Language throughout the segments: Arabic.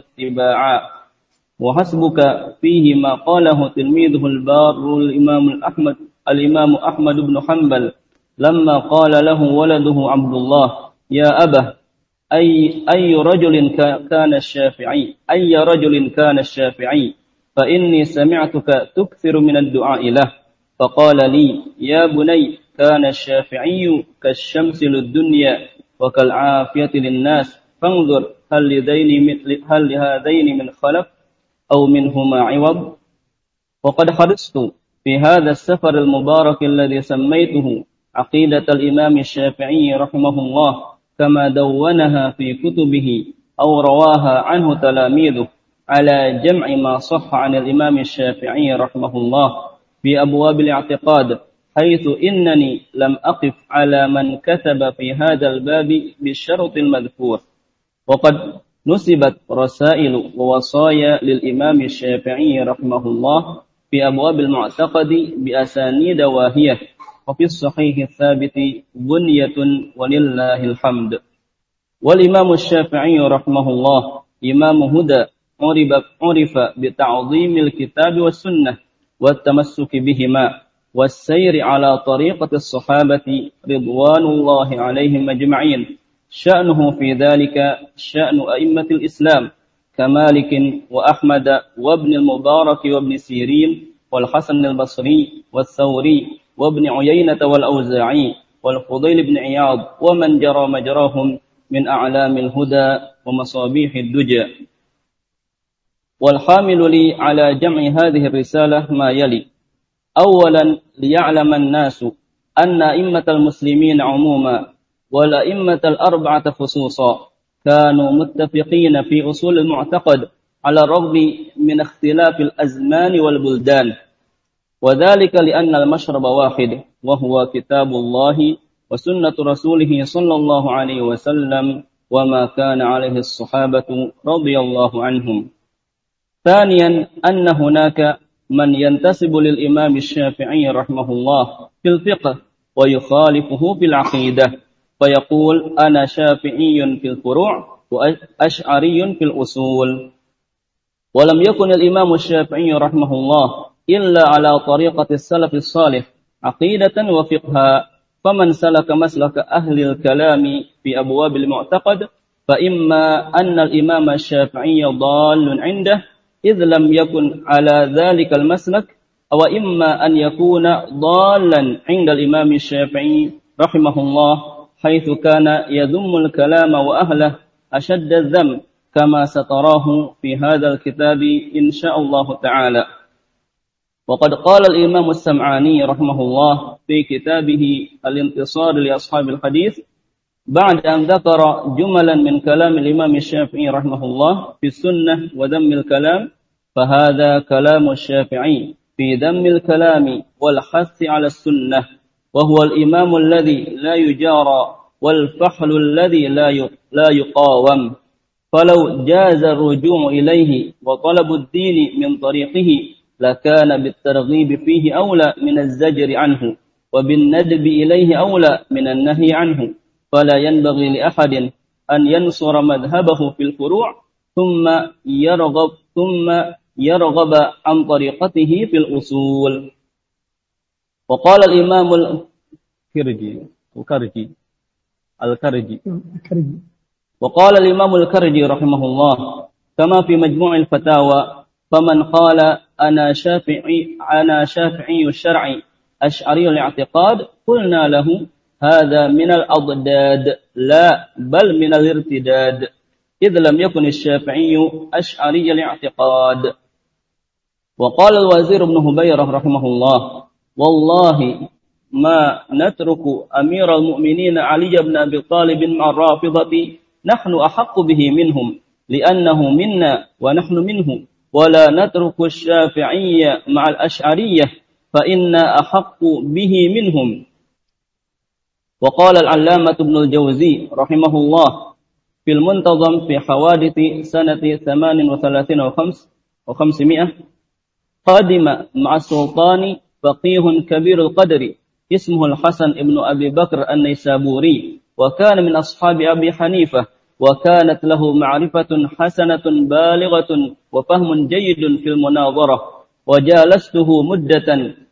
اتباعا. وحسبك فيه ما قاله تلميذه البار الإمام الأحمد الإمام أحمد بن حنبل لما قال له ولده عبد الله يا أبه أي أي رجل كان الشافعي أي رجل كان الشافعي؟ فإني سمعتك تكثر من الدعاء له. فقال لي يا بني كان الشافعي كالشمس للدنيا وكالعافية للناس فانظر هل لذين هل لهذين من خلف أو منهما عوض؟ وقد حرصت في هذا السفر المبارك الذي سميته عقيدة الإمام الشافعي رحمه الله كما دونها في كتبه أو رواها عنه تلاميذه على جمع ما صح عن الإمام الشافعي رحمه الله في أبواب الاعتقاد حيث إنني لم أقف على من كتب في هذا الباب بالشرط المذكور. وقد نسبت رسائل ووصايا للإمام الشافعي رحمه الله في أبواب المعتقد بأسانيد واهية وفي الصحيح الثابت بنية ولله الحمد والإمام الشافعي رحمه الله إمام هدى عرف بتعظيم الكتاب والسنة والتمسك بهما والسير على طريقة الصحابة رضوان الله عليهم أجمعين شأنه في ذلك شأن أئمة الإسلام كمالك وأحمد وابن المبارك وابن سيرين والحسن البصري والثوري وابن عيينة والأوزاعي والفضيل بن عياض ومن جرى مجراهم من أعلام الهدى ومصابيح الدجى. والحامل لي على جمع هذه الرسالة ما يلي أولا ليعلم الناس أن أئمة المسلمين عموما والأئمة الأربعة خصوصا كانوا متفقين في أصول المعتقد على الرغم من اختلاف الأزمان والبلدان. وذلك لأن المشرب واحد وهو كتاب الله وسنة رسوله صلى الله عليه وسلم وما كان عليه الصحابة رضي الله عنهم. ثانيا أن هناك من ينتسب للإمام الشافعي رحمه الله في الفقه ويخالفه في العقيدة. فيقول أنا شافعي في الفروع وأشعري في الأصول. ولم يكن الإمام الشافعي رحمه الله إلا على طريقة السلف الصالح عقيدة وفقها. فمن سلك مسلك أهل الكلام في أبواب المعتقد فإما أن الإمام الشافعي ضال عنده إذ لم يكن على ذلك المسلك أو إما أن يكون ضالا عند الإمام الشافعي رحمه الله. حيث كان يذم الكلام وأهله أشد الذم كما ستراه في هذا الكتاب إن شاء الله تعالى. وقد قال الإمام السمعاني رحمه الله في كتابه الانتصار لأصحاب الحديث بعد أن ذكر جملا من كلام الإمام الشافعي رحمه الله في السنة وذم الكلام فهذا كلام الشافعي في ذم الكلام والحث على السنة. وهو الإمام الذي لا يجارى والفحل الذي لا يقاوم. فلو جاز الرجوع إليه وطلب الدين من طريقه لكان بالترغيب فيه أولى من الزجر عنه وبالندب إليه أولى من النهي عنه. فلا ينبغي لأحد أن ينصر مذهبه في الفروع ثم يرغب ثم يرغب عن طريقته في الأصول. وقال الإمام الكرجي الكرجي. الكرجي. وقال الإمام الكرجي رحمه الله كما في مجموع الفتاوى فمن قال أنا شافعي أنا شافعي الشرع أشعري الاعتقاد قلنا له هذا من الأضداد لا بل من الارتداد. إذ لم يكن الشافعي أشعري الاعتقاد. وقال الوزير ابن هبيرة رحمه الله والله ما نترك أمير المؤمنين علي بن أبي طالب مع الرافضة نحن أحق به منهم لأنه منا ونحن منه ولا نترك الشافعية مع الأشعرية فإنا أحق به منهم وقال العلامة ابن الجوزي رحمه الله في المنتظم في حوادث سنة ثمان وثلاثين وخمس وخمسمائة قادم مع السلطان فقيه كبير القدر اسمه الحسن ابن أبي بكر النيسابوري وكان من أصحاب أبي حنيفة وكانت له معرفة حسنة بالغة وفهم جيد في المناظرة وجالسته مدة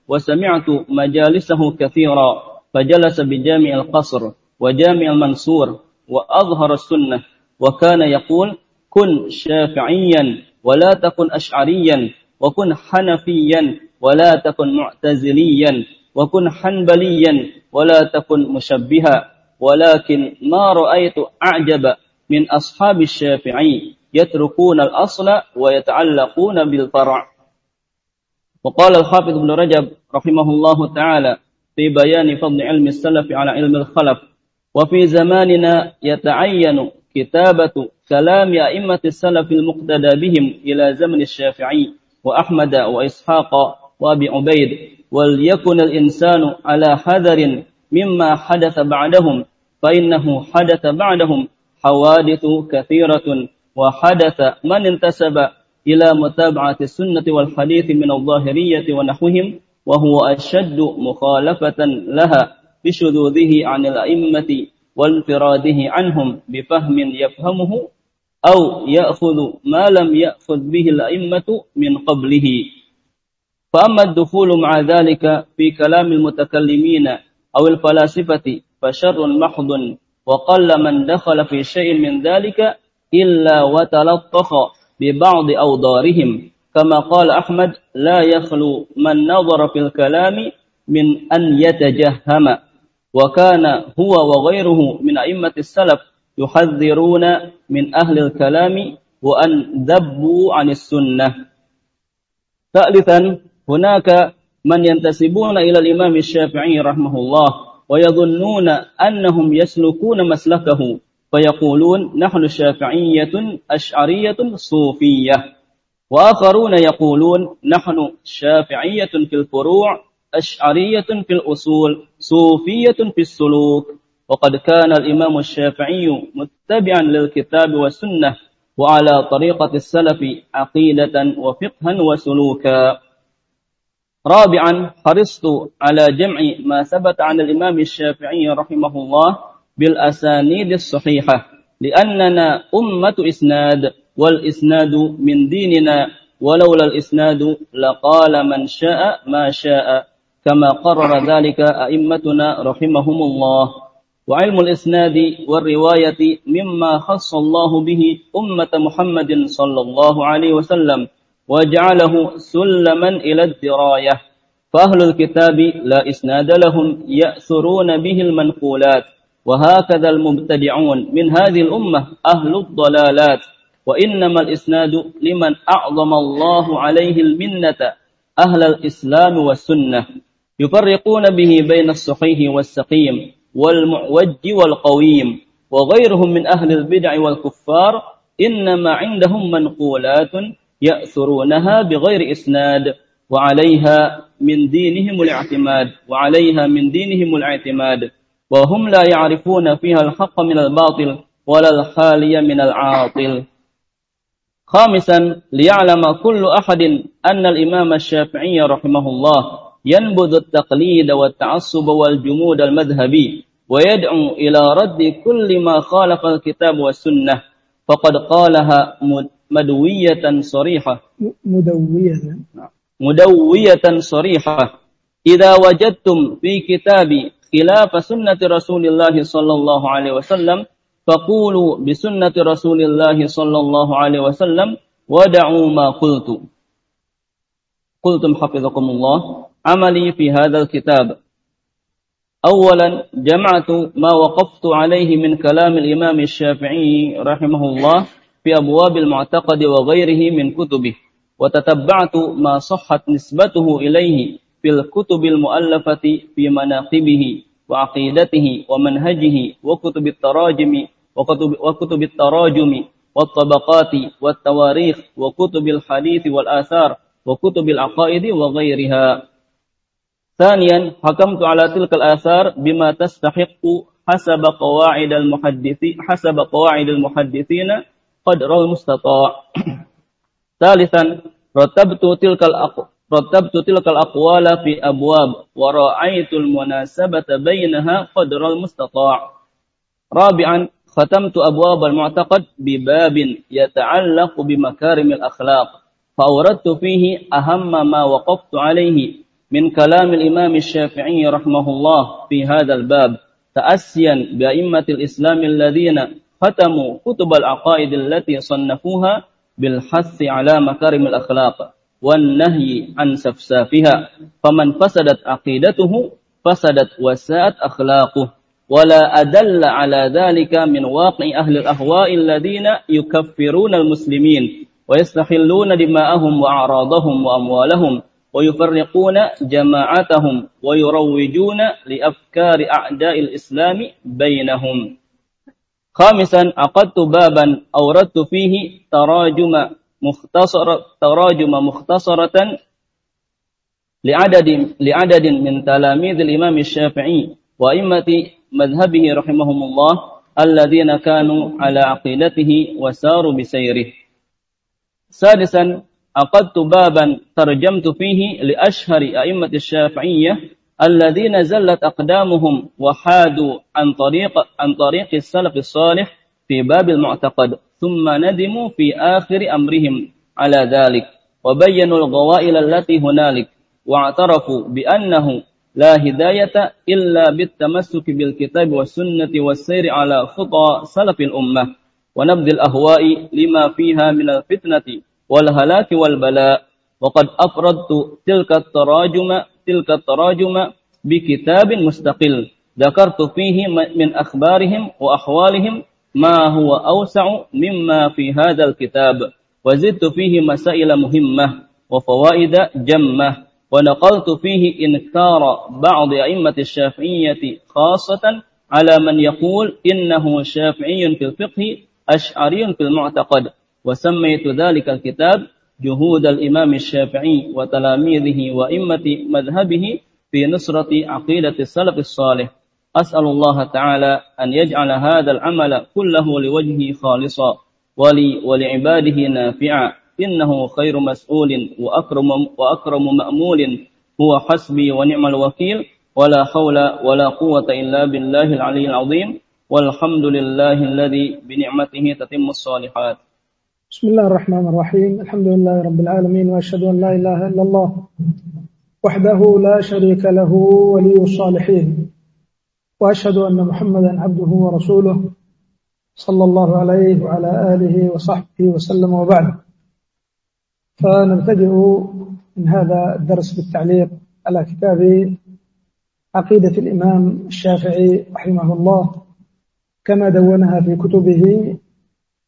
وسمعت مجالسه كثيرا فجلس بجامع القصر وجامع المنصور وأظهر السنة وكان يقول كن شافعيا ولا تكن أشعريا وكن حنفيا ولا تكن معتزليا وكن حنبليا ولا تكن مشبها. ولكن ما رأيت أعجب من أصحاب الشافعي يتركون الأصل ويتعلقون بالفرع. وقال الحافظ ابن رجب رحمه الله تعالى في بيان فضل علم السلف على علم الخلف وفي زماننا يتعين كتابة كلام أئمة السلف المقتدى بهم إلى زمن الشافعي وأحمد وإسحاق وأبي عبيد وليكن الإنسان على حذر مما حدث بعدهم فإنه حدث بعدهم حوادث كثيرة وحدث من انتسب إلى متابعة السنة والحديث من الظاهرية ونحوهم وهو أشد مخالفة لها بشذوذه عن الأئمة وانفراده عنهم بفهم يفهمه أو يأخذ ما لم يأخذ به الأئمة من قبله. فأما الدخول مع ذلك في كلام المتكلمين أو الفلاسفة فشر محض وقل من دخل في شيء من ذلك إلا وتلطخ ببعض أوضارهم. كما قال أحمد لا يخلو من نظر في الكلام من أن يتجهم. وكان هو وغيره من أئمة السلف يحذرون من أهل الكلام وأن ذبوا عن السنة. ثالثا هناك من ينتسبون إلى الإمام الشافعي رحمه الله ويظنون أنهم يسلكون مسلكه فيقولون نحن شافعية أشعرية صوفية وآخرون يقولون نحن شافعية في الفروع أشعرية في الأصول صوفية في السلوك. وقد كان الإمام الشافعي متبعا للكتاب والسنة وعلى طريقة السلف عقيدة وفقها وسلوكا. رابعا حرصت على جمع ما ثبت عن الإمام الشافعي رحمه الله بالأسانيد الصحيحة لأننا أمة إسناد والإسناد من ديننا ولولا الإسناد لقال من شاء ما شاء كما قرر ذلك أئمتنا رحمهم الله. وعلم الإسناد والرواية مما خص الله به أمة محمد صلى الله عليه وسلم. وجعله سلما إلى الدراية. فأهل الكتاب لا إسناد لهم يأثرون به المنقولات. وهكذا المبتدعون من هذه الأمة أهل الضلالات. وإنما الإسناد لمن أعظم الله عليه المنة أهل الإسلام والسنة. يفرقون به بين الصحيح والسقيم والمعوج والقويم. وغيرهم من أهل البدع والكفار إنما عندهم منقولات يأثرونها بغير إسناد وعليها من دينهم الاعتماد وعليها من دينهم الاعتماد وهم لا يعرفون فيها الحق من الباطل ولا الخالي من العاطل. خامسا ليعلم كل أحد أن الإمام الشافعي رحمه الله ينبذ التقليد والتعصب والجمود المذهبي ويدعو إلى رد كل ما خالف الكتاب والسنة. فقد قالها مدوية صريحة. مدوية. مدوية صريحة. إذا وجدتم في كتاب خلاف سنة رسول الله صلى الله عليه وسلم فقولوا بسنة رسول الله صلى الله عليه وسلم ودعوا ما قلت قلتم حفظكم الله. عملي في هذا الكتاب. أولا جمعت ما وقفت عليه من كلام الإمام الشافعي رحمه الله في أبواب المعتقد وغيره من كتبه وتتبعت ما صحت نسبته إليه في الكتب المؤلفة في مناقبه وعقيدته ومنهجه وكتب التراجم وكتب, وكتب التراجم والطبقات والتواريخ وكتب الحديث والآثار وكتب العقائد وغيرها. ثانيا حكمت على تلك الآثار بما تستحق حسب قواعد المحدثين حسب قواعد المحدثين قدر المستطاع. ثالثا رتبت تلك الأق... رتبت تلك الأقوال في أبواب ورأيت المناسبة بينها قدر المستطاع. رابعا ختمت أبواب المعتقد بباب يتعلق بمكارم الأخلاق فأوردت فيه أهم ما وقفت عليه من كلام الإمام الشافعي رحمه الله في هذا الباب تأسيا بأئمة الإسلام الذين ختموا كتب العقائد التي صنفوها بالحث على مكارم الأخلاق والنهي عن سفسافها. فمن فسدت عقيدته فسدت وساءت أخلاقه. ولا أدل على ذلك من واقع أهل الأهواء الذين يكفرون المسلمين ويستحلون دماءهم وأعراضهم وأموالهم. ويفرقون جماعتهم ويروجون لأفكار أعداء الإسلام بينهم. خامسا عقدت بابا أوردت فيه تراجم مختصرة تراجم مختصرة لعدد لعدد من تلاميذ الإمام الشافعي وأئمة مذهبه رحمهم الله الذين كانوا على عقيدته وساروا بسيره. سادسا عقدت بابا ترجمت فيه لأشهر أئمة الشافعية الذين زلت أقدامهم وحادوا عن طريق عن طريق السلف الصالح في باب المعتقد ثم ندموا في آخر أمرهم على ذلك وبينوا الغوائل التي هنالك واعترفوا بأنه لا هداية إلا بالتمسك بالكتاب والسنة والسير على خطى سلف الأمة ونبذ الأهواء لما فيها من الفتنة والهلاك والبلاء. وقد أفردت تلك التراجم تلك التراجم بكتاب مستقل. ذكرت فيه من أخبارهم وأحوالهم ما هو أوسع مما في هذا الكتاب. وزدت فيه مسائل مهمة وفوائد جمة. ونقلت فيه إنكار بعض أئمة الشافعية خاصة على من يقول إنه شافعي في الفقه أشعري في المعتقد. وسميت ذلك الكتاب جهود الإمام الشافعي وتلاميذه وإمة مذهبه في نصرة عقيدة السلف الصالح. أسأل الله تعالى أن يجعل هذا العمل كله لوجهه خالصا ولي ولعباده نافعا. إنه خير مسؤول وأكرم, وأكرم مأمول. هو حسبي ونعم الوكيل. ولا حول ولا قوة إلا بالله العلي العظيم. والحمد لله الذي بنعمته تتم الصالحات. بسم الله الرحمن الرحيم. الحمد لله رب العالمين وأشهد أن لا إله إلا الله وحده لا شريك له ولي الصالحين وأشهد أن محمدا عبده ورسوله صلى الله عليه وعلى آله وصحبه وسلم وبعد. فنبتدئ من هذا الدرس بالتعليق على كتاب عقيدة الإمام الشافعي رحمه الله كما دونها في كتبه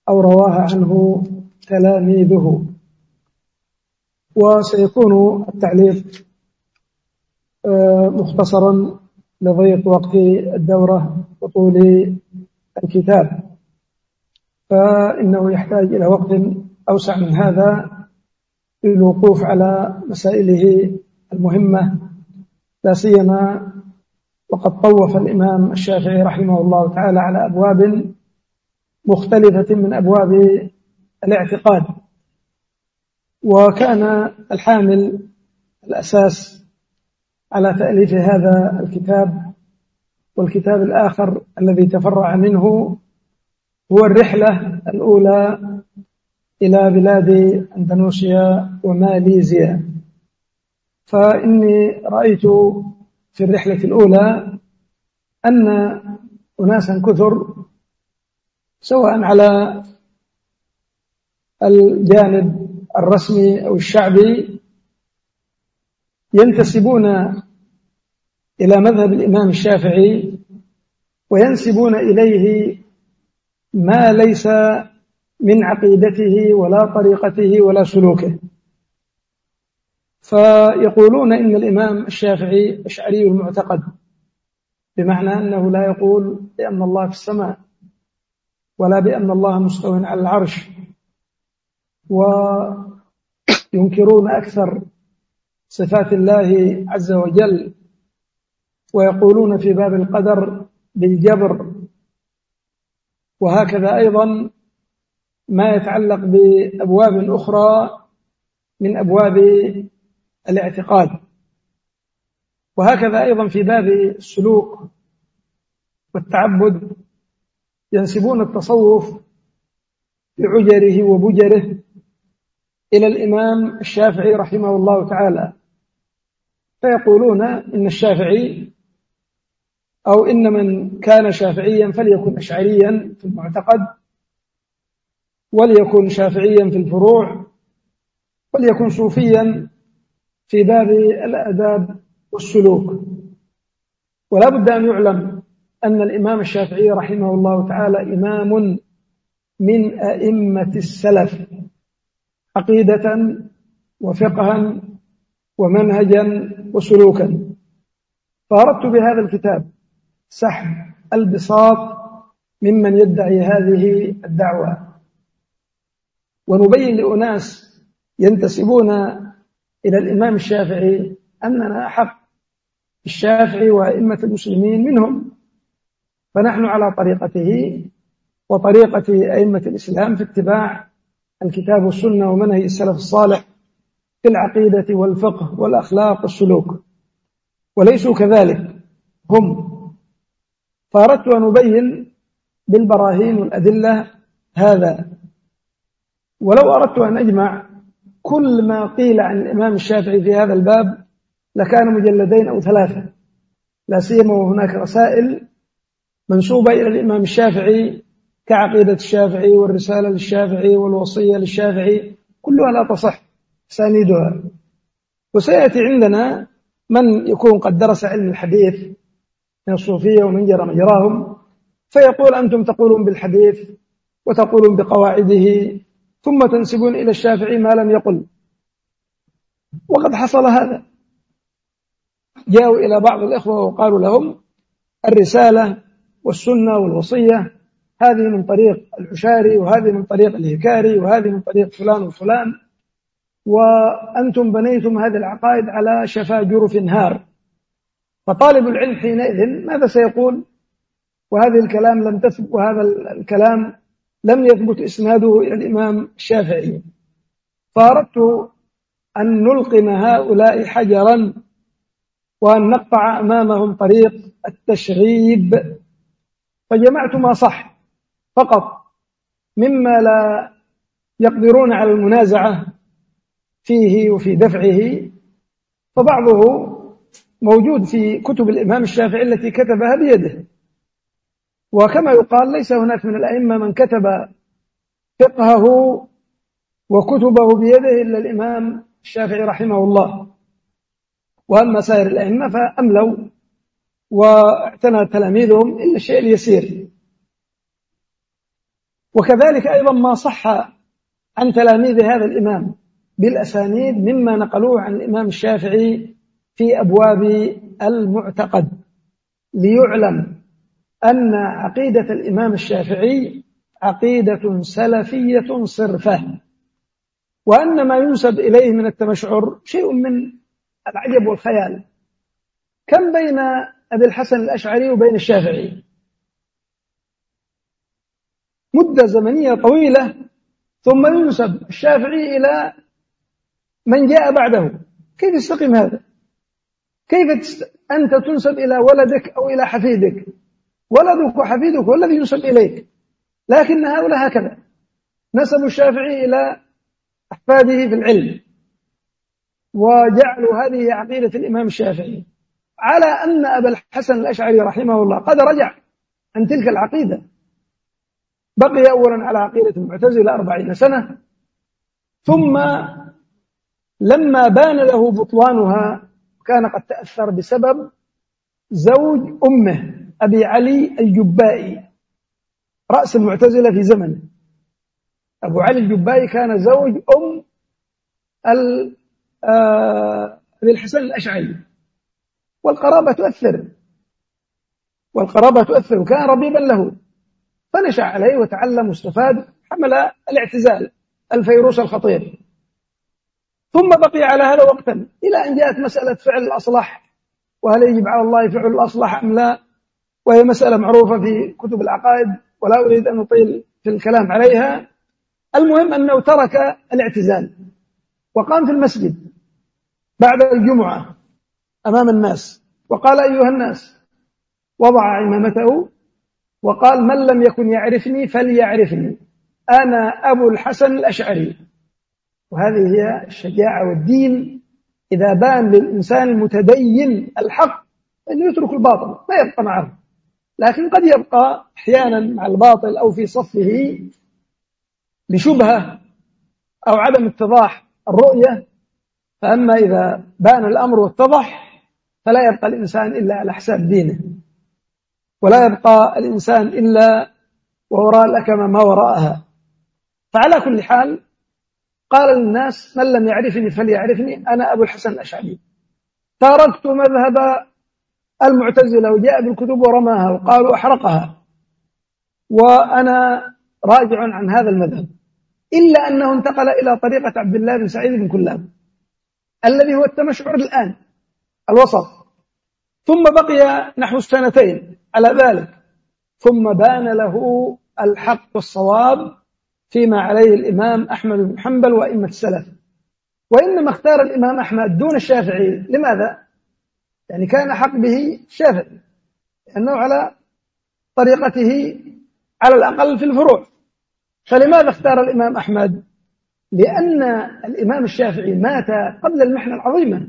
أو رواها عنه تلاميذه. وسيكون التعليق آه، مختصرا لضيق وقت الدورة وطول الكتاب. فإنه يحتاج إلى وقت أوسع من هذا للوقوف على مسائله المهمة. لا سيما وقد طوف الإمام الشافعي رحمه الله تعالى على أبواب مختلفة من أبواب الاعتقاد وكان الحامل الأساس على تأليف هذا الكتاب والكتاب الآخر الذي تفرع منه هو الرحلة الأولى إلى بلاد أندونيسيا وماليزيا. فإني رأيت في الرحلة الأولى أن أناسا كثر سواء على الجانب الرسمي أو الشعبي ينتسبون إلى مذهب الإمام الشافعي وينسبون إليه ما ليس من عقيدته ولا طريقته ولا سلوكه. فيقولون إن الإمام الشافعي أشعري المعتقد بمعنى أنه لا يقول بأن الله في السماء ولا بأن الله مستو على العرش. وينكرون أكثر صفات الله عز وجل ويقولون في باب القدر بالجبر. وهكذا أيضا ما يتعلق بأبواب أخرى من أبواب الاعتقاد. وهكذا أيضا في باب السلوك والتعبد ينسبون التصوف بعجره وبجره إلى الإمام الشافعي رحمه الله تعالى. فيقولون إن الشافعي أو إن من كان شافعيا فليكن أشعريا في المعتقد وليكن شافعيا في الفروع وليكن صوفيا في باب الآداب والسلوك. ولا بد أن يعلم أن الإمام الشافعي رحمه الله تعالى إمام من أئمة السلف. عقيدة وفقها ومنهجا وسلوكا. فأردت بهذا الكتاب سحب البساط ممن يدعي هذه الدعوة. ونبين لأناس ينتسبون إلى الإمام الشافعي أننا أحق الشافعي وأئمة المسلمين منهم. فنحن على طريقته وطريقة أئمة الإسلام في اتباع الكتاب والسنة ومنهج السلف الصالح في العقيدة والفقه والأخلاق والسلوك. وليسوا كذلك. هم. فأردت أن أبين بالبراهين والأدلة هذا. ولو أردت أن أجمع كل ما قيل عن الإمام الشافعي في هذا الباب لكان مجلدين أو ثلاثة. لا سيما وهناك رسائل منسوبة إلى الإمام الشافعي كعقيدة الشافعي والرسالة للشافعي والوصية للشافعي كلها لا تصح ساندها وسيأتي عندنا من يكون قد درس علم الحديث من الصوفية ومن جرى مجراهم فيقول أنتم تقولون بالحديث وتقولون بقواعده ثم تنسبون إلى الشافعي ما لم يقل. وقد حصل هذا. جاءوا إلى بعض الإخوة وقالوا لهم الرسالة والسنة والوصية هذه من طريق العشاري وهذه من طريق الهكاري وهذه من طريق فلان وفلان. وأنتم بنيتم هذه العقائد على شفا جرف هار. فطالب العلم حينئذ ماذا سيقول؟ وهذه الكلام لم تثبت وهذا الكلام لم يثبت إسناده إلى الإمام الشافعي. فأردت أن نلقم هؤلاء حجرا وأن نقطع أمامهم طريق التشغيب. فجمعت ما صح. فقط مما لا يقدرون على المنازعة فيه وفي دفعه. فبعضه موجود في كتب الإمام الشافعي التي كتبها بيده. وكما يقال ليس هناك من الأئمة من كتب فقهه وكتبه بيده إلا الإمام الشافعي رحمه الله. وأما سائر الأئمة فأملوا واعتنى تلاميذهم إلا الشيء اليسير. وكذلك أيضا ما صح عن تلاميذ هذا الإمام بالأسانيد مما نقلوه عن الإمام الشافعي في أبواب المعتقد ليعلم أن عقيدة الإمام الشافعي عقيدة سلفية صرفة وأن ما ينسب إليه من التمشعر شيء من العجب والخيال. كم بين أبي الحسن الأشعري وبين الشافعي؟ مدة زمنية طويلة ثم ينسب الشافعي إلى من جاء بعده. كيف يستقيم هذا؟ كيف أنت تنسب إلى ولدك أو إلى حفيدك؟ ولدك وحفيدك هو الذي ينسب إليك. لكن هؤلاء هكذا. نسبوا الشافعي إلى أحفاده في العلم. وجعلوا هذه عقيدة الإمام الشافعي. على أن أبا الحسن الأشعري رحمه الله قد رجع عن تلك العقيدة. بقي أولا على عقيدة المعتزلة أربعين سنة ثم لما بان له بطلانها كان قد تأثر بسبب زوج أمه أبي علي الجبائي رأس المعتزلة في زمنه أبو علي الجبائي كان زوج أم آه، أبي الحسن الأشعري. والقرابة تؤثر. والقرابة تؤثر وكان ربيبا له. فنشأ عليه وتعلم واستفاد حمل الاعتزال الفيروس الخطير. ثم بقي على هذا وقتا إلى أن جاءت مسألة فعل الأصلح وهل يجب على الله فعل الأصلح أم لا؟ وهي مسألة معروفة في كتب العقائد ولا أريد أن أطيل في الكلام عليها. المهم أنه ترك الاعتزال وقام في المسجد بعد الجمعة أمام الناس وقال أيها الناس وضع عمامته وقال من لم يكن يعرفني فليعرفني. أنا أبو الحسن الأشعري. وهذه هي الشجاعة والدين. إذا بان للإنسان المتدين الحق أنه يترك الباطل ما يبقى معه. لكن قد يبقى أحيانا مع الباطل أو في صفه لشبهة أو عدم اتضاح الرؤية. فأما إذا بان الأمر واتضح فلا يبقى الإنسان إلا على حساب دينه. ولا يبقى الإنسان إلا ووراء الأكمة ما وراءها. فعلى كل حال قال للناس من لم يعرفني فليعرفني أنا أبو الحسن الأشعري. تركت مذهب المعتزلة وجاء بالكتب ورماها وقالوا أحرقها. وأنا راجع عن هذا المذهب. إلا أنه انتقل إلى طريقة عبد الله بن سعيد بن كلاب. الذي هو التمشعر الآن. الوسط. ثم بقي نحو سنتين على ذلك. ثم بان له الحق والصواب فيما عليه الإمام أحمد بن حنبل وأئمة السلف. وإنما اختار الإمام أحمد دون الشافعي. لماذا؟ يعني كان حق به الشافعي. لأنه على طريقته على الأقل في الفروع. فلماذا اختار الإمام أحمد؟ لأن الإمام الشافعي مات قبل المحنة العظيمة.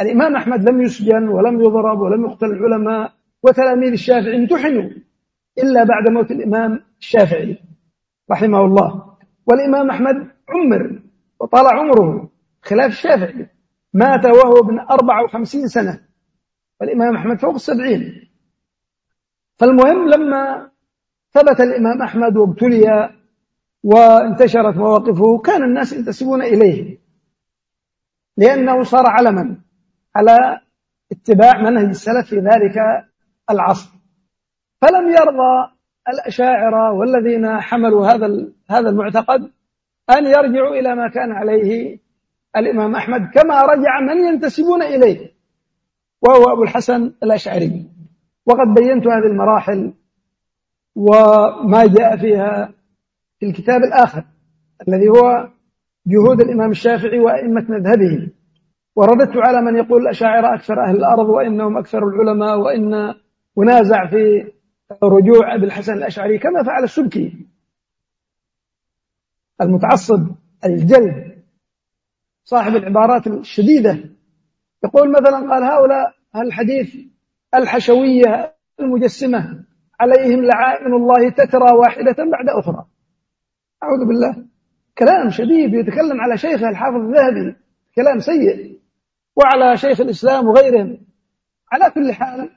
الإمام أحمد لم يسجن ولم يضرب ولم يقتل العلماء وتلاميذ الشافعي امتحنوا إلا بعد موت الإمام الشافعي رحمه الله. والإمام أحمد عمر وطال عمره خلاف الشافعي. مات وهو ابن 54 سنة. والإمام أحمد فوق السبعين. فالمهم لما ثبت الإمام أحمد وابتلي وانتشرت مواقفه كان الناس ينتسبون إليه. لأنه صار علما. على اتباع منهج السلف في ذلك العصر. فلم يرضى الأشاعرة والذين حملوا هذا هذا المعتقد أن يرجعوا إلى ما كان عليه الإمام أحمد كما رجع من ينتسبون إليه وهو أبو الحسن الأشعري. وقد بينت هذه المراحل وما جاء فيها في الكتاب الآخر الذي هو جهود الإمام الشافعي وأئمة مذهبه ورددت على من يقول الأشاعرة أكثر أهل الأرض وإنهم أكثر العلماء وإن ونازع في رجوع أبي الحسن الأشعري كما فعل السبكي. المتعصب الجلد صاحب العبارات الشديدة. يقول مثلا قال هؤلاء الحديث الحشوية المجسمة عليهم لعائن الله تترى واحدة بعد أخرى. أعوذ بالله. كلام شديد يتكلم على شيخه الحافظ الذهبي كلام سيء. وعلى شيخ الإسلام وغيرهم. على كل حال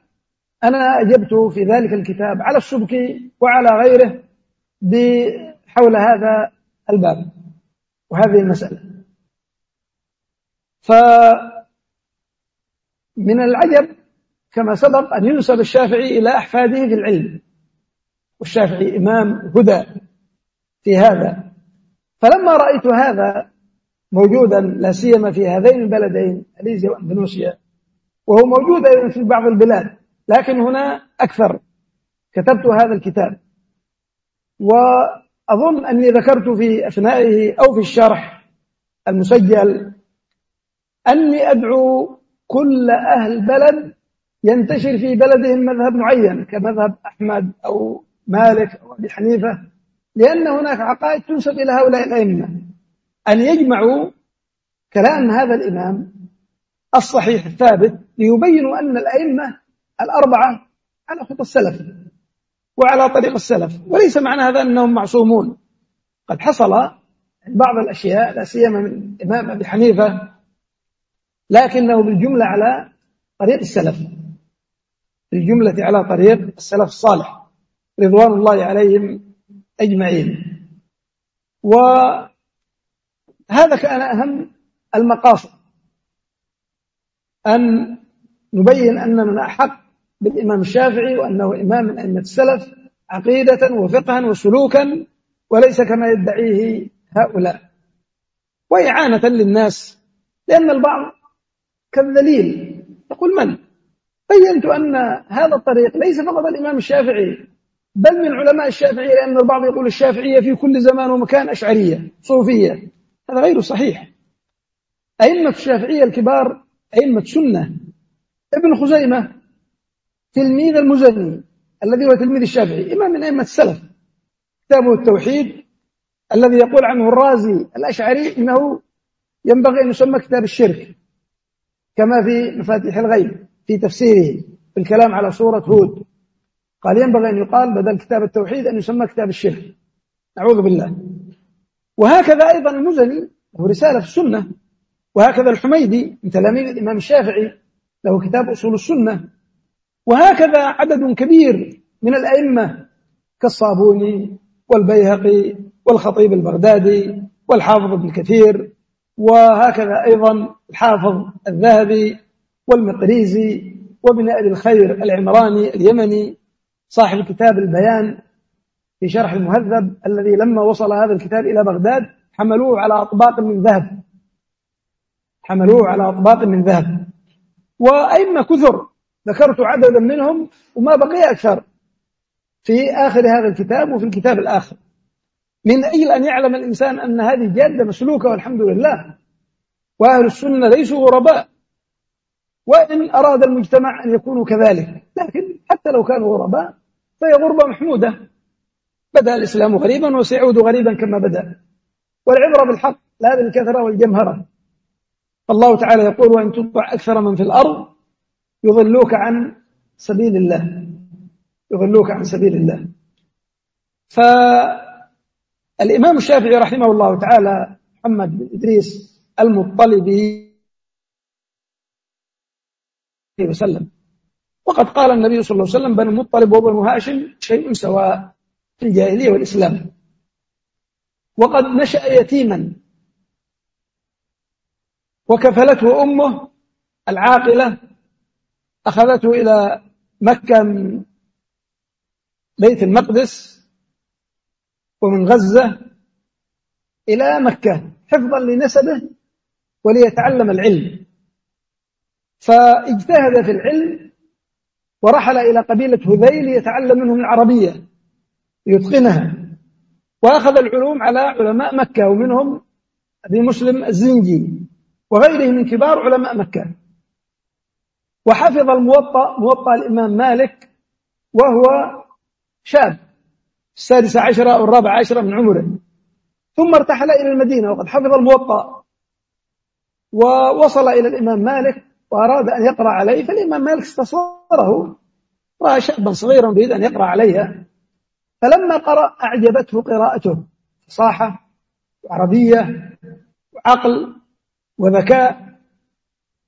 أنا أجبت في ذلك الكتاب على السبكي وعلى غيره حول هذا الباب وهذه المسألة. فمن العجب كما سبق أن ينسب الشافعي إلى أحفاده في العلم والشافعي إمام هدى في هذا. فلما رأيت هذا موجودا لا سيما في هذين البلدين اليزيا واندونيسيا وهو موجود أيضا في بعض البلاد لكن هنا أكثر. كتبت هذا الكتاب. وأظن أني ذكرت في أثنائه أو في الشرح المسجل أني أدعو كل أهل بلد ينتشر في بلدهم مذهب معين كمذهب أحمد أو مالك أو أبي حنيفة لأن هناك عقائد تنسب إلى هؤلاء الأئمة. أن يجمعوا كلام هذا الإمام الصحيح الثابت ليبينوا أن الأئمة الأربعة على خط السلف وعلى طريق السلف وليس معنى هذا أنهم معصومون. قد حصل بعض الأشياء لا سيما من الإمام أبي حنيفة لكنه بالجملة على طريق السلف. بالجملة على طريق السلف الصالح رضوان الله عليهم أجمعين. و هذا كان أهم المقاصد. أن نبين أننا أحق بالإمام الشافعي وأنه إمام من أئمة السلف عقيدة وفقها وسلوكا وليس كما يدعيه هؤلاء. وإعانة للناس لأن البعض كالذليل يقول من؟ بينت أن هذا الطريق ليس فقط الإمام الشافعي بل من علماء الشافعية لأن البعض يقول الشافعية في كل زمان ومكان أشعرية صوفية. هذا غير صحيح. أئمة الشافعية الكبار أئمة سنة ابن خزيمة تلميذ المزني الذي هو تلميذ الشافعي إمام من أئمة السلف كتابه التوحيد الذي يقول عنه الرازي الأشعري إنه ينبغي أن يسمى كتاب الشرك كما في مفاتيح الغيب في تفسيره في الكلام على سورة هود. قال ينبغي أن يقال بدل كتاب التوحيد أن يسمى كتاب الشرك. نعوذ بالله. وهكذا أيضا المزني له رسالة في السنة وهكذا الحميدي من تلاميذ الإمام الشافعي له كتاب أصول السنة. وهكذا عدد كبير من الأئمة كالصابوني والبيهقي والخطيب البغدادي والحافظ ابن كثير وهكذا أيضا الحافظ الذهبي والمقريزي وابن أبي الخير العمراني اليمني صاحب كتاب البيان في شرح المهذب الذي لما وصل هذا الكتاب إلى بغداد حملوه على أطباق من ذهب. حملوه على أطباق من ذهب. وأئمة كثر ذكرت عددا منهم وما بقي أكثر في آخر هذا الكتاب وفي الكتاب الآخر. من أجل أن يعلم الإنسان أن هذه جادة مسلوكة والحمد لله. وأهل السنة ليسوا غرباء. وإن أراد المجتمع أن يكونوا كذلك. لكن حتى لو كانوا غرباء فهي غربة محمودة. بدأ الإسلام غريبا وسيعود غريبا كما بدأ. والعبرة بالحق لا بالكثرة والجمهرة. الله تعالى يقول وإن تطع أكثر من في الأرض يضلوك عن سبيل الله. يضلوك عن سبيل الله. فالإمام الشافعي رحمه الله تعالى محمد بن إدريس المطلبي وسلم وقد قال النبي صلى الله عليه وسلم بنو المطلب وبنو هاشم شيء سواء. في الجاهلية والإسلام. وقد نشأ يتيما. وكفلته أمه العاقلة. أخذته إلى مكة من بيت المقدس ومن غزة إلى مكة حفظا لنسبه وليتعلم العلم. فاجتهد في العلم ورحل إلى قبيلة هذيل ليتعلم منهم العربية. ليتقنها وأخذ العلوم على علماء مكة ومنهم أبي مسلم الزنجي وغيره من كبار علماء مكة. وحفظ الموطأ موطأ الإمام مالك وهو شاب السادسة عشرة أو الرابعة عشرة من عمره. ثم ارتحل إلى المدينة وقد حفظ الموطأ. ووصل إلى الإمام مالك وأراد أن يقرأ عليه فالإمام مالك استصغره. رأى شابا صغيرا يريد أن يقرأ عليها. فلما قرأ أعجبته قراءته. فصاحة وعربية وعقل وذكاء.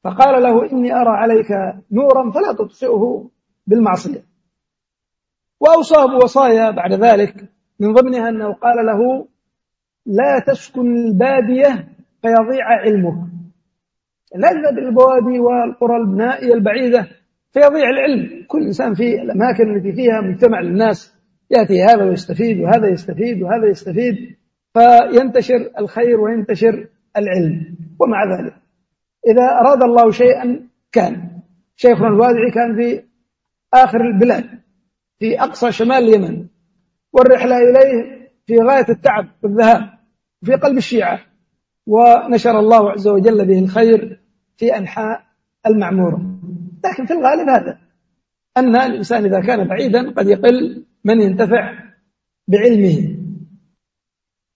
فقال له إني أرى عليك نورا فلا تطفئه بالمعصية. وأوصاه بوصايا بعد ذلك. من ضمنها أنه قال له لا تسكن البادية فيضيع علمك. لا تذهب البوادي والقرى البنائية البعيدة فيضيع العلم. كل إنسان في الأماكن التي فيها مجتمع للناس. يأتي هذا ويستفيد وهذا يستفيد وهذا يستفيد فينتشر الخير وينتشر العلم ومع ذلك. إذا أراد الله شيئا كان شيخنا الوادعي كان في آخر البلاد في أقصى شمال اليمن والرحلة إليه في غاية التعب والذهاب في قلب الشيعة ونشر الله عز وجل به الخير في أنحاء المعمورة. لكن في الغالب هذا أن الإنسان إذا كان بعيدا قد يقل من ينتفع بعلمه.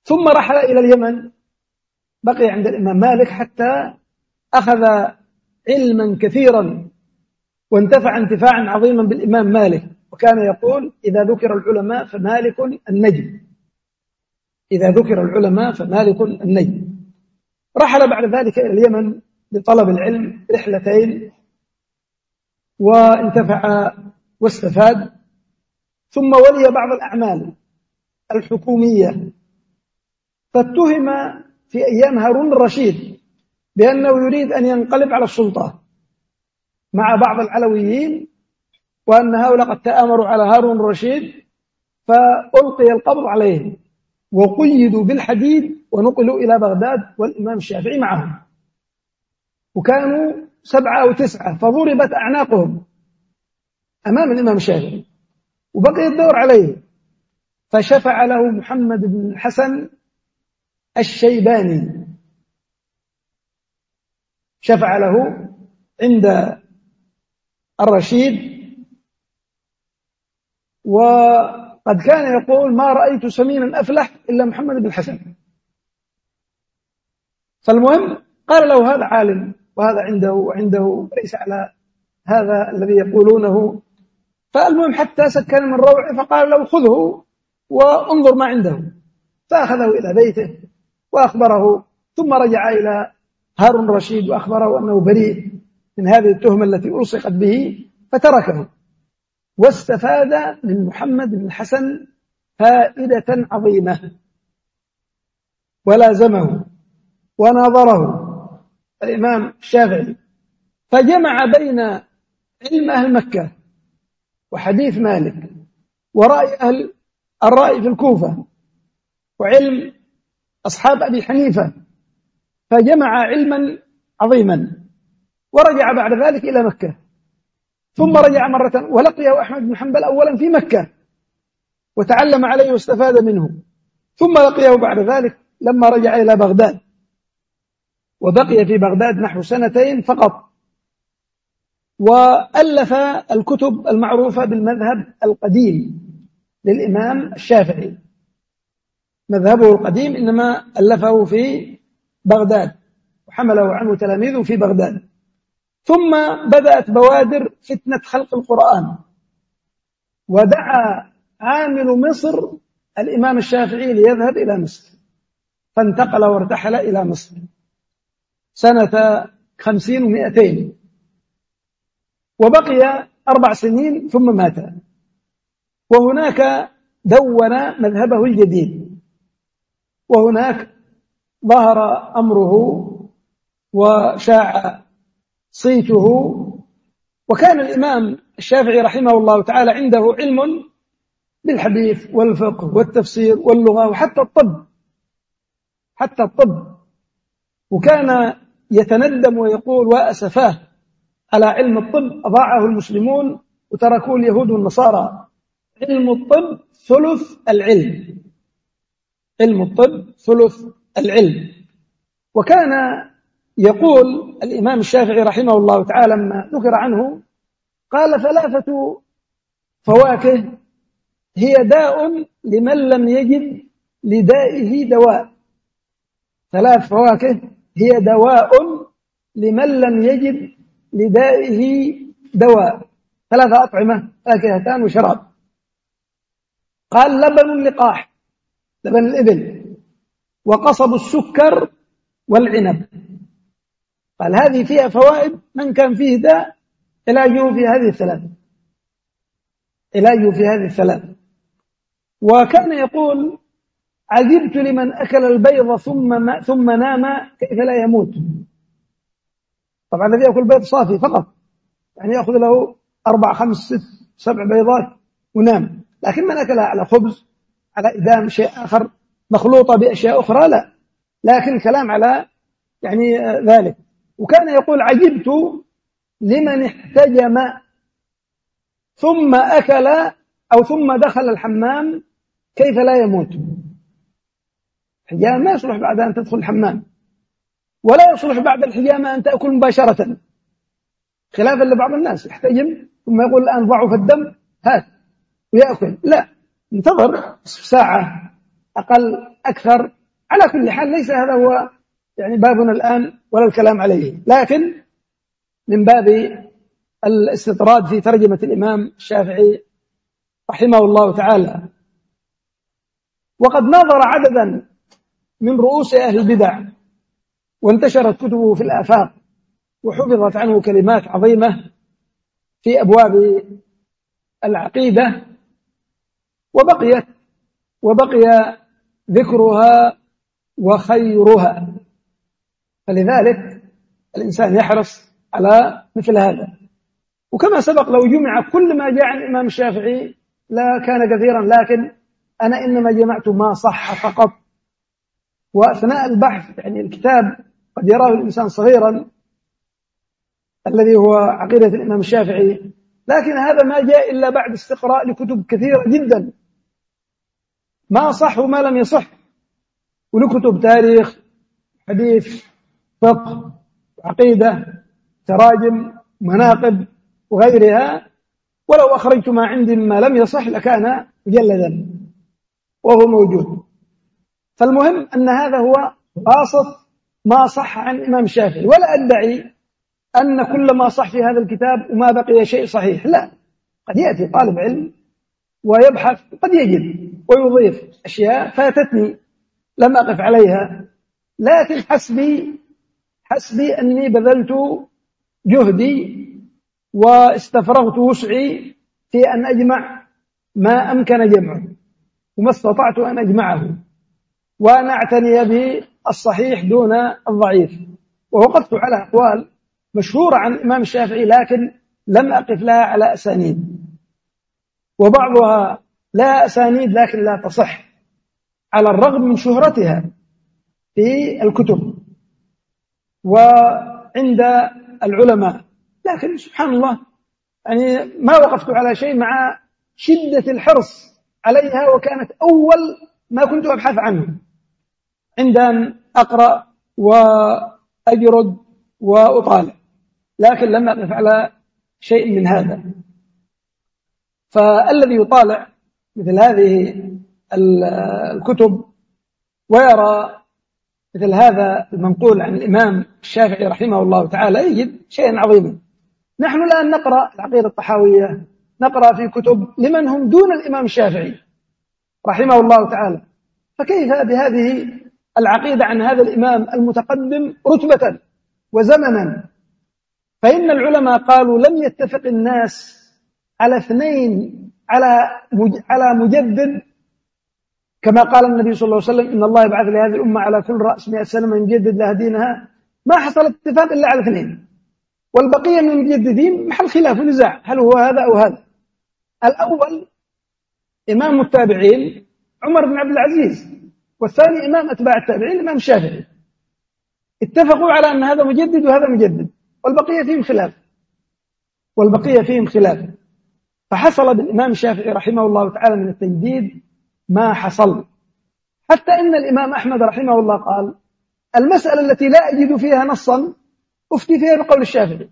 ثم رحل إلى اليمن. بقي عند الإمام مالك حتى أخذ علما كثيرا وانتفع انتفاعا عظيما بالإمام مالك. وكان يقول إذا ذكر العلماء فمالك النجم. إذا ذكر العلماء فمالك النجم. رحل بعد ذلك إلى اليمن لطلب العلم رحلتين وانتفع واستفاد. ثم ولي بعض الأعمال الحكومية. فاتهم في أيام هارون الرشيد بأنه يريد أن ينقلب على السلطة مع بعض العلويين وأن هؤلاء قد تآمروا على هارون الرشيد فألقي القبض عليه وقيدوا بالحديد ونقلوا إلى بغداد والإمام الشافعي معهم. وكانوا سبعة أو تسعة فضربت أعناقهم أمام الإمام الشافعي. وبقي الدور عليه. فشفع له محمد بن الحسن الشيباني. شفع له عند الرشيد. وقد كان يقول ما رأيت سمينا أفلح إلا محمد بن حسن فالمهم قال له هذا عالم وهذا عنده وعنده ليس على هذا الذي يقولونه فالمهم حتى سكن من روعه فقال له خذه وانظر ما عنده. فأخذه إلى بيته وأخبره ثم رجع إلى هارون رشيد وأخبره أنه بريء من هذه التهمة التي ألصقت به فتركه. واستفاد من محمد بن الحسن فائدة عظيمة. ولازمه وناظره الإمام الشافعي. فجمع بين علم أهل مكة وحديث مالك ورأي أهل الرأي في الكوفة وعلم أصحاب أبي حنيفة فجمع علما عظيما ورجع بعد ذلك إلى مكة. ثم رجع مرة ولقيه أحمد بن حنبل أولا في مكة وتعلم عليه واستفاد منه. ثم لقيه بعد ذلك لما رجع إلى بغداد. وبقي في بغداد نحو سنتين فقط. وألف الكتب المعروفة بالمذهب القديم للإمام الشافعي. مذهبه القديم إنما ألفه في بغداد وحمله عنه تلاميذه في بغداد. ثم بدأت بوادر فتنة خلق القرآن ودعا عامل مصر الإمام الشافعي ليذهب إلى مصر فانتقل وارتحل إلى مصر. سنة خمسين ومائتين وبقي أربع سنين ثم مات. وهناك دون مذهبه الجديد. وهناك ظهر أمره وشاع صيته. وكان الإمام الشافعي رحمه الله تعالى عنده علم بالحديث والفقه والتفسير واللغة وحتى الطب. حتى الطب. وكان يتندم ويقول وأسفاه. على علم الطب أضاعه المسلمون وتركوه اليهود والنصارى. علم الطب ثلث العلم. علم الطب ثلث العلم. وكان يقول الإمام الشافعي رحمه الله تعالى لما ذكر عنه قال ثلاثة فواكه هي داء لمن لم يجد لدائه دواء. ثلاث فواكه هي دواء لمن لم يجد لدائه دواء ثلاثة أطعمة فاكهتان وشراب. قال لبن اللقاح لبن الإبل وقصب السكر والعنب. قال هذه فيها فوائد من كان فيه داء علاجه في هذه الثلاثة. علاجه في هذه الثلاثة. وكان يقول عجبت لمن أكل البيض ثم ما ثم نام كيف لا يموت. طبعا الذي يأكل بيض صافي فقط. يعني يأخذ له أربع خمس ست سبع بيضات ونام. لكن من أكلها على خبز على إدام شيء آخر مخلوطة بأشياء أخرى لا. لكن الكلام على يعني ذلك. وكان يقول عجبت لمن احتجم ثم أكل أو ثم دخل الحمام كيف لا يموت. حجامة ما يصلح بعد أن تدخل الحمام. ولا يصلح بعد الحجامة أن تأكل مباشرة. خلافا لبعض الناس. يحتجم ثم يقول الآن ضعف الدم هات ويأكل. لا انتظر ساعة أقل أكثر. على كل حال ليس هذا هو يعني بابنا الآن ولا الكلام عليه. لكن من باب الاستطراد في ترجمة الإمام الشافعي رحمه الله تعالى. وقد نظر عددا من رؤوس أهل البدع وانتشرت كتبه في الآفاق وحفظت عنه كلمات عظيمة في أبواب العقيدة وبقيت وبقي ذكرها وخيرها. فلذلك الإنسان يحرص على مثل هذا. وكما سبق لو جمع كل ما جاء عن الإمام الشافعي لا كان كثيرا لكن أنا إنما جمعت ما صح فقط. وأثناء البحث يعني الكتاب قد يراه الإنسان صغيرا الذي هو عقيدة الإمام الشافعي. لكن هذا ما جاء إلا بعد استقراء لكتب كثيرة جدا. ما صح وما لم يصح. ولكتب تاريخ حديث فقه عقيدة تراجم مناقب وغيرها. ولو أخرجت ما عندي مما لم يصح لكان مجلدا وهو موجود. فالمهم أن هذا هو خلاصة ما صح عن الإمام الشافعي ولا أدعي أن كل ما صح في هذا الكتاب وما بقي شيء صحيح لا. قد يأتي طالب علم ويبحث قد يجد ويضيف أشياء فاتتني لم أقف عليها. لكن حسبي حسبي أني بذلت جهدي واستفرغت وسعي في أن أجمع ما أمكن جمعه وما استطعت أن أجمعه. وأن أعتني بالصحيح دون الضعيف. ووقفت على أقوال مشهورة عن الإمام الشافعي لكن لم أقف لها على أسانيد. وبعضها لا أسانيد لكن لا تصح على الرغم من شهرتها في الكتب وعند العلماء. لكن سبحان الله يعني ما وقفت على شيء مع شدة الحرص عليها وكانت أول ما كنت أبحث عنه. عند أن أقرأ وأجرد وأطالع. لكن لم أقف على شيء من هذا. فالذي يطالع مثل هذه الكتب ويرى مثل هذا المنقول عن الإمام الشافعي رحمه الله تعالى يجد شيئا عظيما. نحن الآن نقرأ العقيدة الطحاوية نقرأ في كتب لمن هم دون الإمام الشافعي رحمه الله تعالى. فكيف بهذه العقيدة عن هذا الإمام المتقدم رتبة وزمنا. فإن العلماء قالوا لم يتفق الناس على اثنين على على مجدد. كما قال النبي صلى الله عليه وسلم إن الله يبعث لهذه الأمة على كل رأس مئة سنة من يجدد لها دينها. ما حصل اتفاق إلا على اثنين. والبقية من المجددين محل خلاف ونزاع. هل هو هذا أو هذا؟ الأول إمام التابعين عمر بن عبد العزيز. والثاني إمام أتباع التابعين الإمام الشافعي. اتفقوا على أن هذا مجدد وهذا مجدد والبقية فيهم خلاف. والبقية فيهم خلاف. فحصل بالإمام الشافعي رحمه الله تعالى من التجديد ما حصل. حتى إن الإمام أحمد رحمه الله قال المسألة التي لا أجد فيها نصا أفتي فيها بقول الشافعي.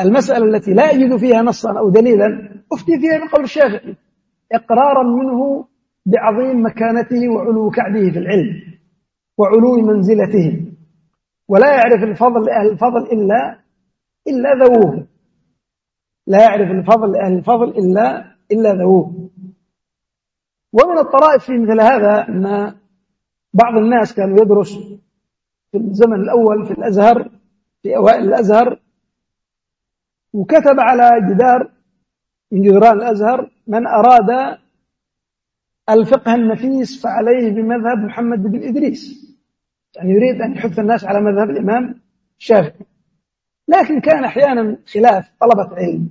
المسألة التي لا أجد فيها نصا أو دليلا أفتي فيها بقول الشافعي. إقرارا منه بعظيم مكانته وعلو كعبه في العلم وعلو منزلته. ولا يعرف الفضل لأهل الفضل إلا إلا ذووه. لا يعرف الفضل لأهل الفضل إلا إلا ذووه. ومن الطرائف في مثل هذا أن بعض الناس كانوا يدرس في الزمن الأول في الأزهر في أوائل الأزهر وكتب على جدار من جدران الأزهر من أراد الفقه النفيس فعليه بمذهب محمد بن إدريس. يعني يريد أن يحث الناس على مذهب الإمام الشافعي. لكن كان أحيانا خلاف طلبة علم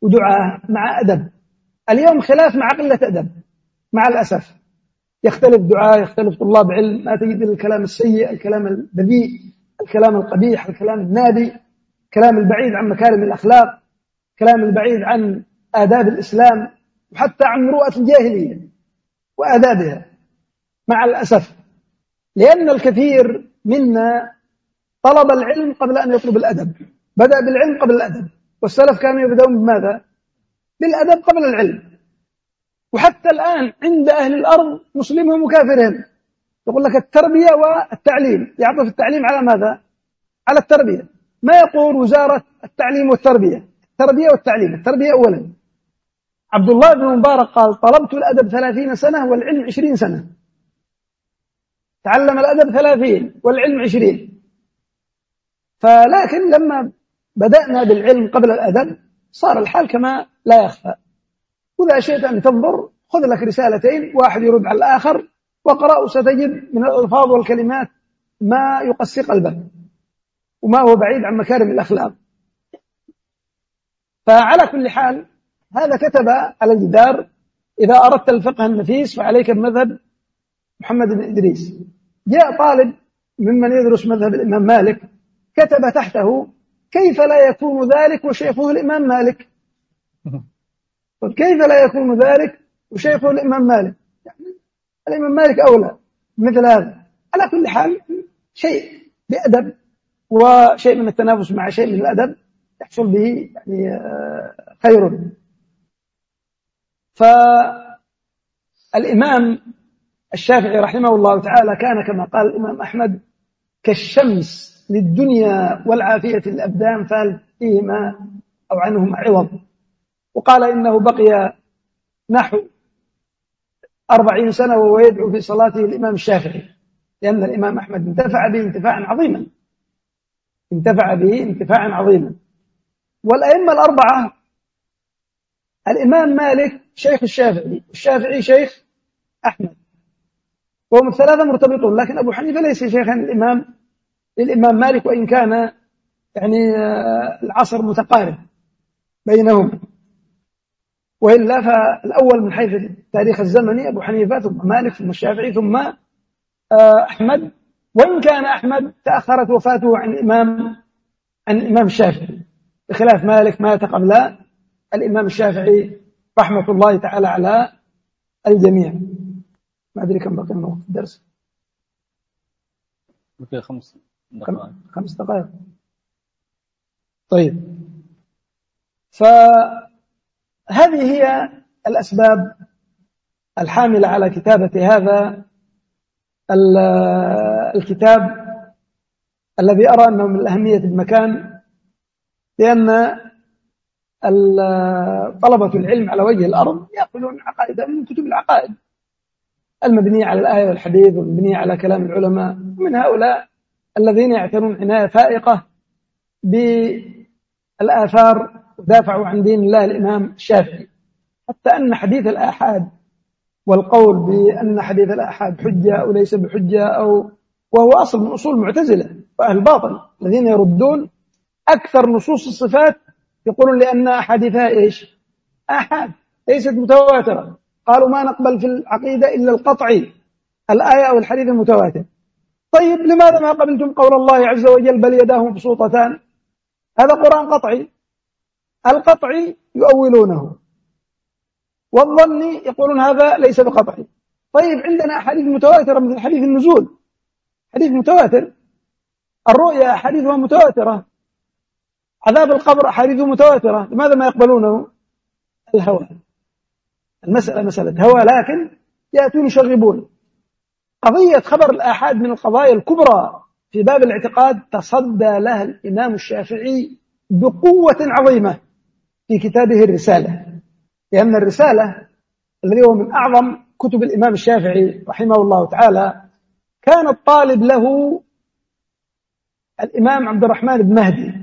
ودعاء مع أدب. اليوم خلاف مع قلة أدب مع الأسف. يختلف دعاء يختلف طلاب علم. ما تجد الكلام السيء الكلام البذيء الكلام القبيح الكلام النادي كلام البعيد عن مكارم الأخلاق كلام البعيد عن آداب الإسلام وحتى عن مروءة الجاهلية. وآدابها. مع الأسف لأن الكثير منا طلب العلم قبل أن يطلب الأدب. بدأ بالعلم قبل الأدب. والسلف كانوا يبدأون بماذا؟ بالأدب قبل العلم. وحتى الآن عند أهل الأرض مسلمهم وكافرهم. يقول لك التربية والتعليم. يعطف التعليم على ماذا؟ على التربية. ما يقول وزارة التعليم والتربية؟ التربية والتعليم. التربية أولا. عبد الله بن مبارك قال طلبت الأدب ثلاثين سنة والعلم عشرين سنة. تعلم الأدب ثلاثين والعلم عشرين. فلكن لما بدأنا بالعلم قبل الأدب صار الحال كما لا يخفى. وإذا شئت أن تنظر خذ لك رسالتين واحد يرد على الآخر واقرأ وستجد من الألفاظ والكلمات ما يقسي قلبك وما هو بعيد عن مكارم الأخلاق. فعلى كل حال هذا كتب على الجدار إذا أردت الفقه النفيس فعليك بمذهب محمد بن إدريس. جاء طالب ممن يدرس مذهب الإمام مالك كتب تحته كيف لا يكون ذلك وشيخه الإمام مالك؟ كيف لا يكون ذلك وشيخه الإمام مالك؟ يعني الإمام مالك أولى مثل هذا. على كل حال شيء بأدب وشيء من التنافس مع شيء من الأدب يحصل به يعني آه، خير. فالإمام الشافعي رحمه الله تعالى كان كما قال الإمام أحمد كالشمس للدنيا والعافية الأبدان فهل فيهما أو عنهما عوض؟ وقال إنه بقي نحو أربعين سنة وهو يدعو في صلاته الإمام الشافعي لأن الإمام أحمد انتفع به انتفاعا عظيما. انتفع به انتفاعا عظيما. والأئمة الأربعة الإمام مالك شيخ الشافعي الشافعي شيخ أحمد. وهم الثلاثة مرتبطون لكن أبو حنيفة ليس شيخا الإمام للإمام مالك وإن كان يعني آه، العصر متقارب بينهم. وإلا فالأول من حيث التاريخ الزمني أبو حنيفة ثم مالك ثم الشافعي ثم آه، أحمد. وإن كان أحمد تأخرت وفاته عن الإمام عن الإمام الشافعي. بخلاف مالك مات قبل الإمام الشافعي رحمة الله تعالى على الجميع. ما أدري كم بقي من وقت الدرس. بقي خمس دقائق. خمس دقائق. طيب. فهذه هي الأسباب الحاملة على كتابة هذا الكتاب الذي أرى أنه من الأهمية بمكان لأن طلبة العلم على وجه الأرض يأخذون عقائد من كتب العقائد. المبنية على الآية والحديث والمبنية على كلام العلماء. من هؤلاء الذين يعتنون عناية فائقة بالآثار ودافعوا عن دين الله الإمام الشافعي. حتى أن حديث الآحاد والقول بأن حديث الآحاد حجة أو ليس بحجة أو وهو أصل من أصول المعتزلة وأهل الباطل الذين يردون أكثر نصوص الصفات يقولون لأن أحاديثها إيش؟ آحاد ليست متواترة. قالوا ما نقبل في العقيدة إلا القطعي الآية أو الحديث المتواتر. طيب لماذا ما قبلتم قول الله عز وجل بل يداه مبسوطتان هذا قرآن قطعي. القطعي يؤولونه. والظني يقولون هذا ليس بقطعي طيب عندنا أحاديث متواترة مثل حديث النزول. حديث متواتر. الرؤيا أحاديثها متواترة. عذاب القبر أحاديثه متواترة. لماذا ما يقبلونه؟ الهوى. المسألة مسألة هوى لكن يأتون يشغبون قضية خبر الآحاد من القضايا الكبرى في باب الاعتقاد تصدى لها الإمام الشافعي بقوة عظيمة في كتابه الرسالة. لأن الرسالة الذي هو من أعظم كتب الإمام الشافعي رحمه الله تعالى كان الطالب له الإمام عبد الرحمن بن مهدي.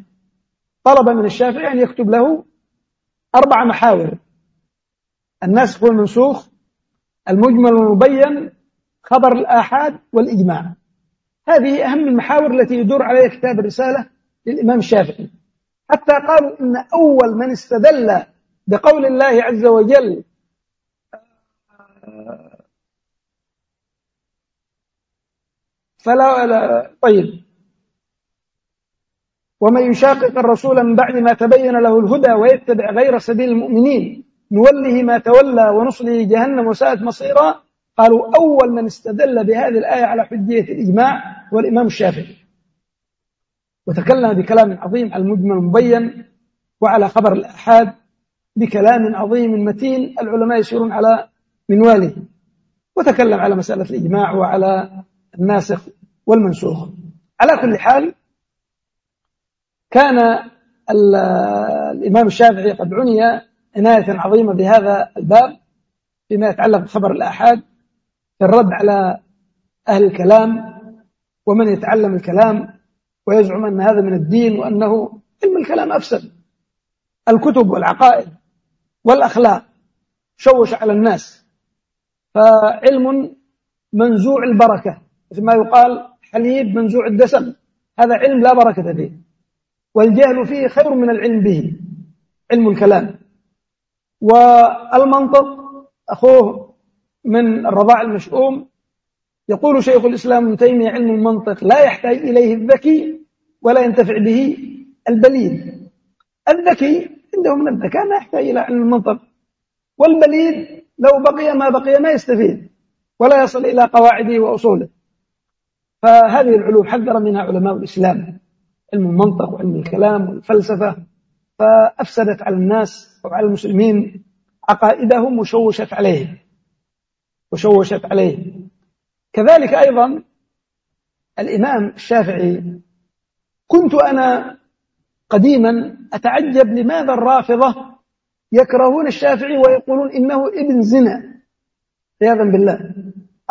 طلب من الشافعي أن يكتب له أربع محاور. النسخ والمنسوخ المجمل والمبين خبر الآحاد والإجماع. هذه أهم المحاور التي يدور عليها كتاب الرسالة للإمام الشافعي. حتى قالوا إن أول من استدل بقول الله عز وجل فلا طيب. ومن يشاقق الرسول من بعد ما تبين له الهدى ويتبع غير سبيل المؤمنين نوله ما تولى ونصله جهنم وساءت مصيرا قالوا أول من استدل بهذه الآية على حجية الإجماع هو الإمام الشافعي. وتكلم بكلام عظيم على المجمل المبين وعلى خبر الأحاد بكلام عظيم متين العلماء يسيرون على منواله. وتكلم على مسألة الإجماع وعلى الناسخ والمنسوخ. على كل حال كان الإمام الشافعي قد عني عناية عظيمة بهذا الباب فيما يتعلق بخبر الآحاد في الرد على أهل الكلام ومن يتعلم الكلام ويزعم أن هذا من الدين وأنه علم الكلام أفسد. الكتب والعقائد والأخلاق شوش على الناس. فعلم منزوع البركة مثل ما يقال حليب منزوع الدسم. هذا علم لا بركة فيه. والجهل فيه خير من العلم به علم الكلام. والمنطق أخوه من الرضاع المشؤوم يقول شيخ الإسلام ابن تيمية علم المنطق لا يحتاج إليه الذكي ولا ينتفع به البليد. الذكي عنده من الذكاء ما يحتاج إلى علم المنطق والبليد لو بقي ما بقي ما يستفيد ولا يصل إلى قواعده وأصوله. فهذه العلوم حذر منها علماء الإسلام. علم المنطق وعلم الكلام والفلسفة فأفسدت على الناس أو على المسلمين عقائدهم وشوشت عليهم وشوشت عليهم. كذلك أيضا الإمام الشافعي كنت أنا قديما أتعجب لماذا الرافضة يكرهون الشافعي ويقولون إنه ابن زنا. عياذا بالله.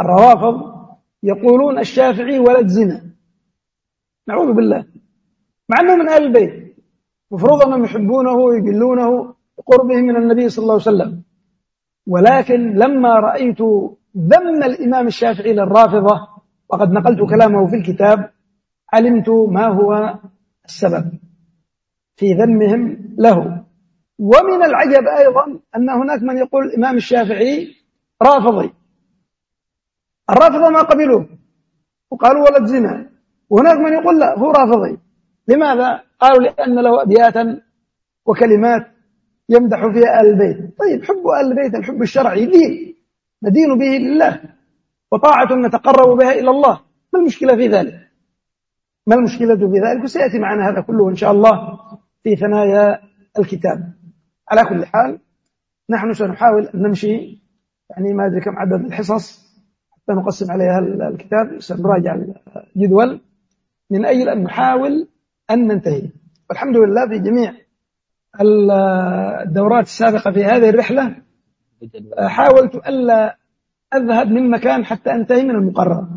الروافض يقولون الشافعي ولد زنا. نعوذ بالله. مع أنه من أهل البيت. مفروض أنهم يحبونه ويجلونه قربه من النبي صلى الله عليه وسلم. ولكن لما رأيت ذم الإمام الشافعي للرافضة وقد نقلت كلامه في الكتاب علمت ما هو السبب في ذمهم له. ومن العجب أيضا أن هناك من يقول الإمام الشافعي رافضي. الرافضة ما قبلوه وقالوا ولد زنا. وهناك من يقول لا هو رافضي. لماذا؟ قالوا لأن له أبياتا وكلمات يمدح فيها أهل البيت. طيب حب أهل البيت الحب الشرعي دين. ندين به لله. وطاعة نتقرب بها إلى الله. ما المشكلة في ذلك؟ ما المشكلة في ذلك؟ وسيأتي معنا هذا كله إن شاء الله في ثنايا الكتاب. على كل حال نحن سنحاول أن نمشي. يعني ما أدري كم عدد الحصص حتى نقسم عليها الكتاب. سنراجع الجدول. من أجل أن نحاول أن ننتهي. والحمد لله في جميع الدورات السابقة في هذه الرحلة حاولت ألا أذهب من مكان حتى أنتهي من المقرر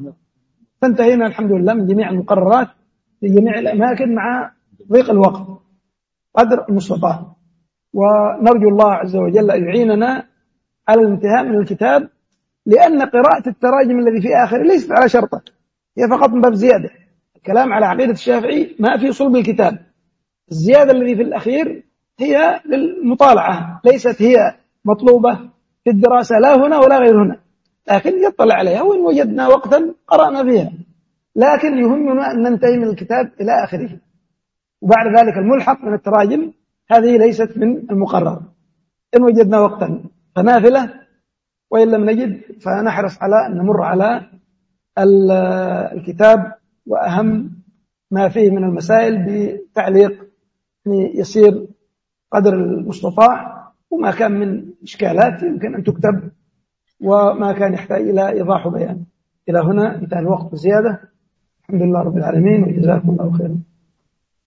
فانتهينا الحمد لله من جميع المقررات في جميع الأماكن مع ضيق الوقت قدر المستطاع ونرجو الله عز وجل أن يعيننا على الانتهاء من الكتاب لأن قراءة التراجم الذي في آخره ليست على شرطه هي فقط من باب زيادة. الكلام على عقيدة الشافعي ما في صلب الكتاب. الزيادة الذي في الأخير هي للمطالعة. ليست هي مطلوبة في الدراسة لا هنا ولا غير هنا. لكن يطلع عليها وإن وجدنا وقتا قرأنا فيها. لكن يهمنا أن ننتهي من الكتاب إلى آخره. وبعد ذلك الملحق من التراجم هذه ليست من المقرر إن وجدنا وقتا فنافلة وإن لم نجد فنحرص على أن نمر على الكتاب وأهم ما فيه من المسائل بتعليق يصير قدر المستطاع وما كان من إشكالات يمكن أن تكتب وما كان يحتاج إلى إيضاح بيان إلى هنا انتهى الوقت بزيادة. الحمد لله رب العالمين وجزاكم الله خيرا.